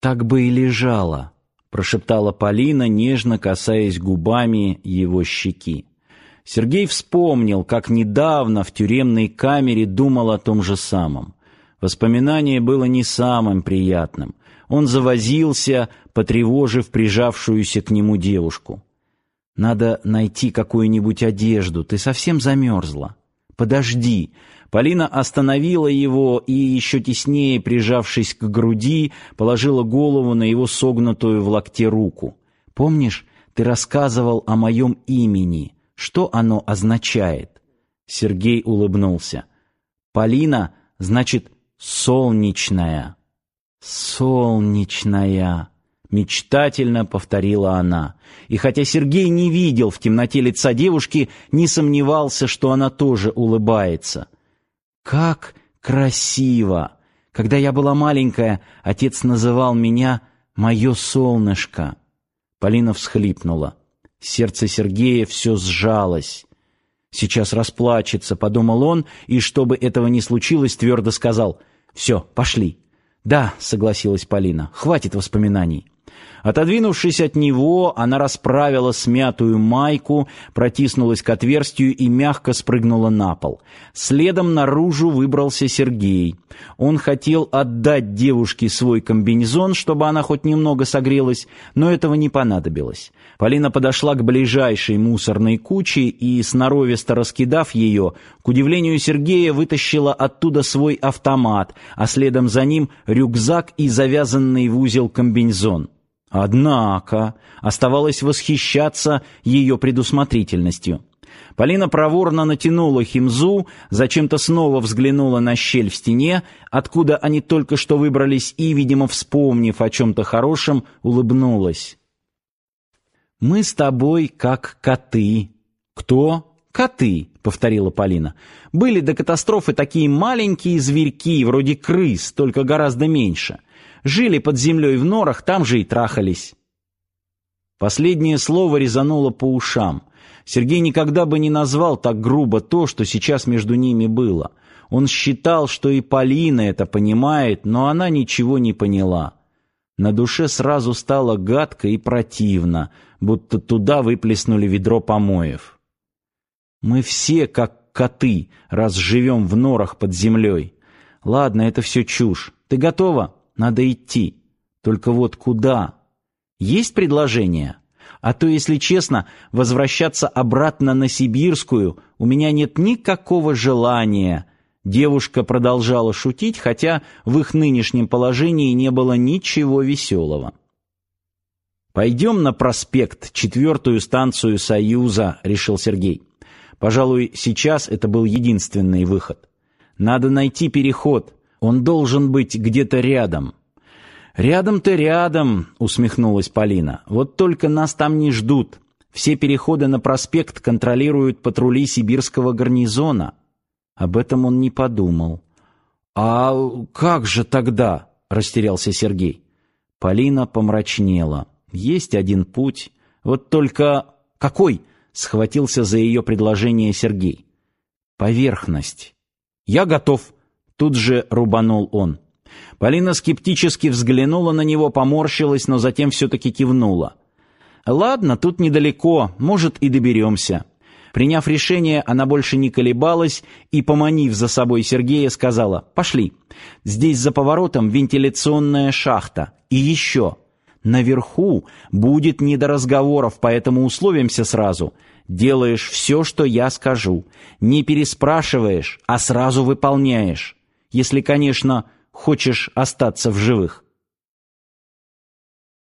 Так бы и лежала, прошептала Полина, нежно касаясь губами его щеки. Сергей вспомнил, как недавно в тюремной камере думал о том же самом. Воспоминание было не самым приятным. Он завозился, потревожив прижавшуюся к нему девушку. Надо найти какую-нибудь одежду. Ты совсем замерзла. Подожди. Полина остановила его и еще теснее прижавшись к груди, положила голову на его согнутую в локте руку. Помнишь, ты рассказывал о моем имени? Что оно означает? Сергей улыбнулся. Полина значит солнечная. Солнечная. Мечтательно повторила она. И хотя Сергей не видел в темноте лица девушки, не сомневался, что она тоже улыбается. «Как красиво! Когда я была маленькая, отец называл меня «моё солнышко». Полина всхлипнула. Сердце Сергея все сжалось. «Сейчас расплачется», — подумал он, и, чтобы этого не случилось, твердо сказал «Все, пошли». «Да», — согласилась Полина, — «хватит воспоминаний». Отодвинувшись от него, она расправила смятую майку, протиснулась к отверстию и мягко спрыгнула на пол. Следом наружу выбрался Сергей. Он хотел отдать девушке свой комбинезон, чтобы она хоть немного согрелась, но этого не понадобилось. Полина подошла к ближайшей мусорной куче и, сноровисто раскидав ее, к удивлению Сергея, вытащила оттуда свой автомат, а следом за ним рюкзак и завязанный в узел комбинезон. Однако оставалось восхищаться ее предусмотрительностью. Полина проворно натянула химзу, зачем-то снова взглянула на щель в стене, откуда они только что выбрались, и, видимо, вспомнив о чем-то хорошем, улыбнулась. «Мы с тобой как коты». «Кто?» «Коты», — повторила Полина. «Были до катастрофы такие маленькие зверьки, вроде крыс, только гораздо меньше. Жили под землей в норах, там же и трахались. Последнее слово резануло по ушам. Сергей никогда бы не назвал так грубо то, что сейчас между ними было. Он считал, что и Полина это понимает, но она ничего не поняла. На душе сразу стало гадко и противно, будто туда выплеснули ведро помоев. Мы все как коты, раз живем в норах под землей. Ладно, это все чушь. Ты готова? Надо идти. Только вот куда? Есть предложение? А то, если честно, возвращаться обратно на Сибирскую у меня нет никакого желания. Девушка продолжала шутить, хотя в их нынешнем положении не было ничего веселого. «Пойдем на проспект, четвертую станцию Союза», — решил Сергей. Пожалуй, сейчас это был единственный выход. Надо найти переход, он должен быть где-то рядом. Рядом-то рядом, усмехнулась Полина. Вот только нас там не ждут. Все переходы на проспект контролируют патрули сибирского гарнизона. Об этом он не подумал. А как же тогда? растерялся Сергей. Полина помрачнела. Есть один путь. Вот только какой? схватился за ее предложение Сергей. Поверхность. Я готов, Тут же рубанул он. Полина скептически взглянула на него, поморщилась, но затем все-таки кивнула. «Ладно, тут недалеко, может, и доберемся». Приняв решение, она больше не колебалась и, поманив за собой Сергея, сказала «Пошли. Здесь за поворотом вентиляционная шахта. И еще. Наверху будет не до разговоров, поэтому условимся сразу. Делаешь все, что я скажу. Не переспрашиваешь, а сразу выполняешь если, конечно, хочешь остаться в живых.